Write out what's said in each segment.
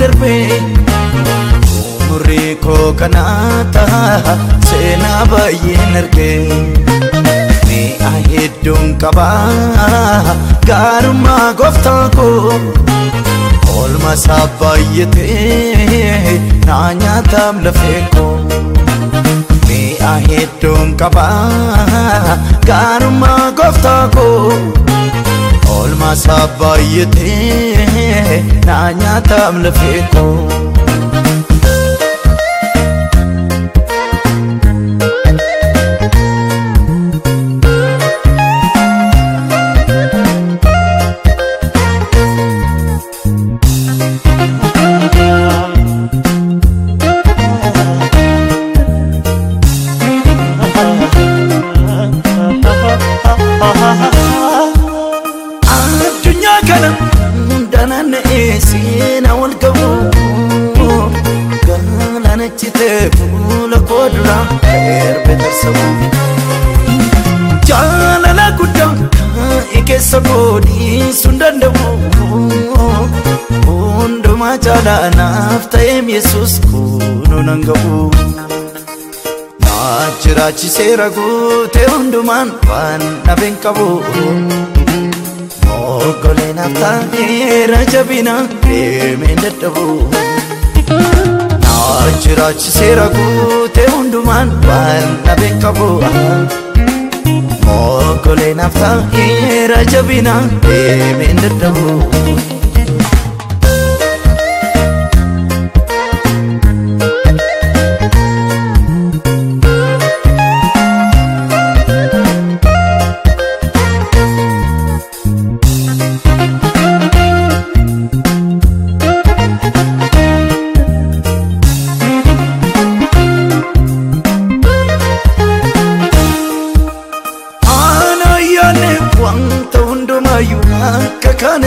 darbee umurii koo kanaa ta'a seenaa baay'een argee mi'a hedduun qabaa gaarummaa gooftaa koo oolma isaa baay'atee naa nyaataam lafee koo mi'a hedduun qabaa gaarummaa gooftaa koo masaa baay'atee naa nyaataaf. Fuula koo dura erbe tarsabu jaalala guddaa kaa'e keessa koo dhiisuu hin danda'u hundumaa caalaa naaf ta'eem yesus kunoo nan ga'u naa jiraachiseera guutee hundumaan waan dhabeen qabu Moggoleen taa'eera jabina deemeen dadhabu Naa jiraachiseera guutee hundumaan waan dhabeen qabu Moggoleen taa'eera jabina deemeen dadhabu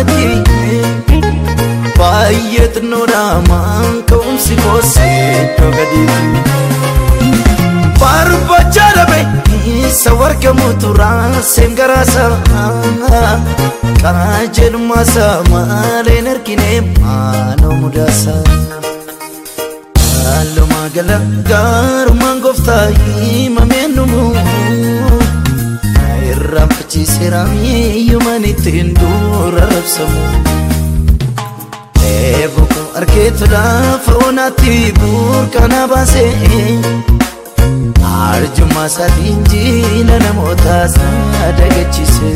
gatiyye baay'eetu nooramaa ka'uun si boosee dhugadiiti. Barbaacha dhabe isa wargamuu turaa seen garaa isaa karaa jedhumaa isaa maaleen erginee miiyyumaan ittiin dura rabsamu. Eebbuku argeetu lafa onaatti burqana baasee arjummaa isaatiin jiila namootaas dagachiise.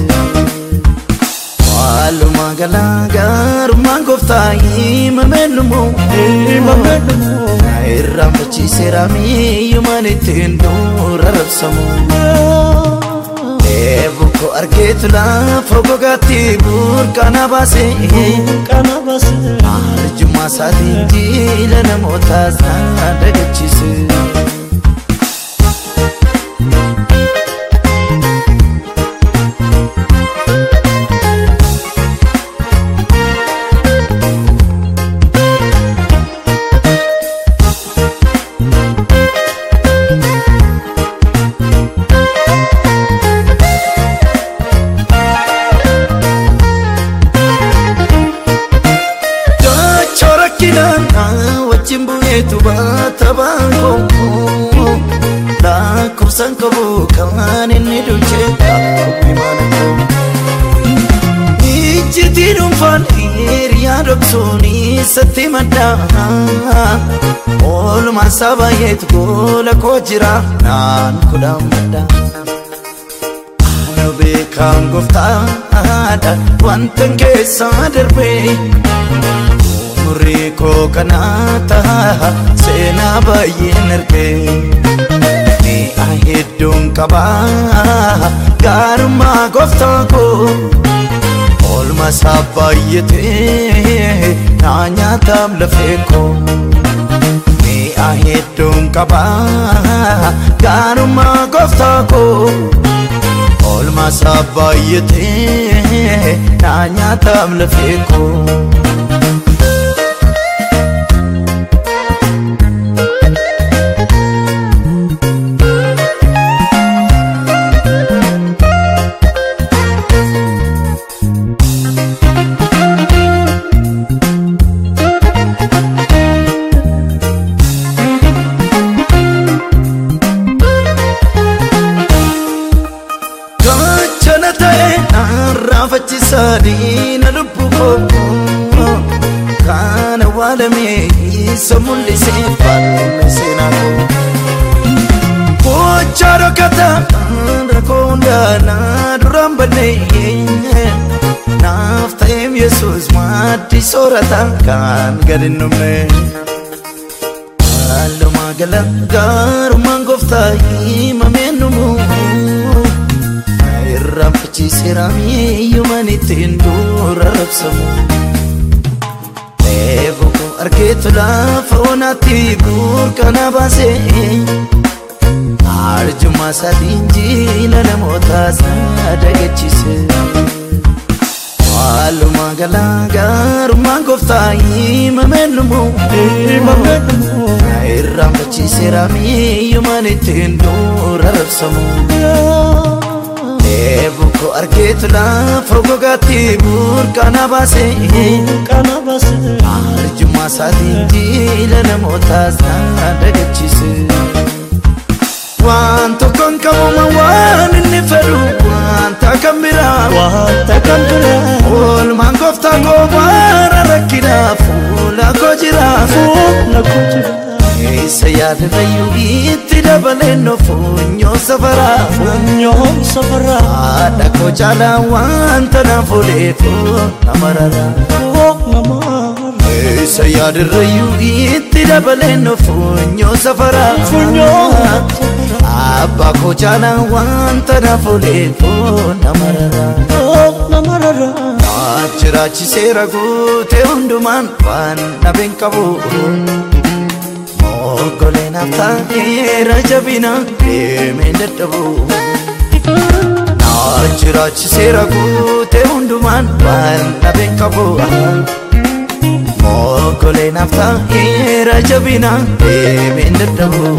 Walumaa galaa gaarummaan gooftaa himameen dhumu. Irraanfachiiseera miiyyumaan ittiin dura rabsamu. Ati lafa gogaatti burqaana baase. Arjummaa saatiin jiila namootaas na dhagachiise. Wajjin bu'eetu baata baangoo lakkoofsaan qabu kan inni dulchee qabu maala qabu. Ijjitii dhuunfaan hiriyaa dhoksuun isatti maddaa oolmaan isaa baay'eetu goola koo jira naan kudhaan maddaa. Beekaan gooftaadha wanta keessaa darbee. Umurii koo kanaa ta'a seenaa baay'een argee mi'a hedduun qabaa gaarummaa gooftaa koo oolma isaa baay'atee naa nyaataam lafee koo mi'a hedduun qabaa gaarummaa gooftaa koo oolma isaa baay'atee naa nyaataam lafee koo. ካነ ዋለሜ ይሰሙል ሲፋልሲናኮ ሆቻሮ ከታ ረኮንዳና ዱራምበኔ ናፍታይም የሱስ ማዲ ሶረታ ካን ገድኑምነ አለማገለ ጋሩማን ጎፍታ ይመሜኑሙ miiyyumaan ittiin dura rabsamu. Eeboo koo argeetu lafa onaatti burqana baasee. Arjummaa isaatiin jiila namootaas dagachiise. Haallumaa galaa gaarummaan gooftaa himameen dhumu. Irraanfachiiseera miiyyumaan ittiin dura rabsamu. Eeboo koo argeetu lafa gogaatti burqana baasee. Arjummaa isaatiin jiila namootaas dagachiise. waan tokkoon qabuma waan inni fedhu wanta kan biraa oolmaan gooftaa koo bara rakkinaa fuula koo jira fuula koo jira. Eessa yaadanayyuu itti dabaleen funyoo safaraa Funyoon safaraa haadha koo caalaa wanta naaf odeeffoo namarara. Oo namaa Eessa yaadanayyuu itti dabaleen funyoo safaraa Funyoo Abbaa koo caalaa wanta naaf odeeffoo namarara. Oo namarara. Achiraachiseera guutee hundumaan waan dhabeen qabu. Tokkoleen haftaa dhiira jabina deemeen dadhabu. Na jiraachiseera guutee hundumaan waan dhabeen qabu. Tokkoleen haftaa dhiira jabina deemeen dadhabu.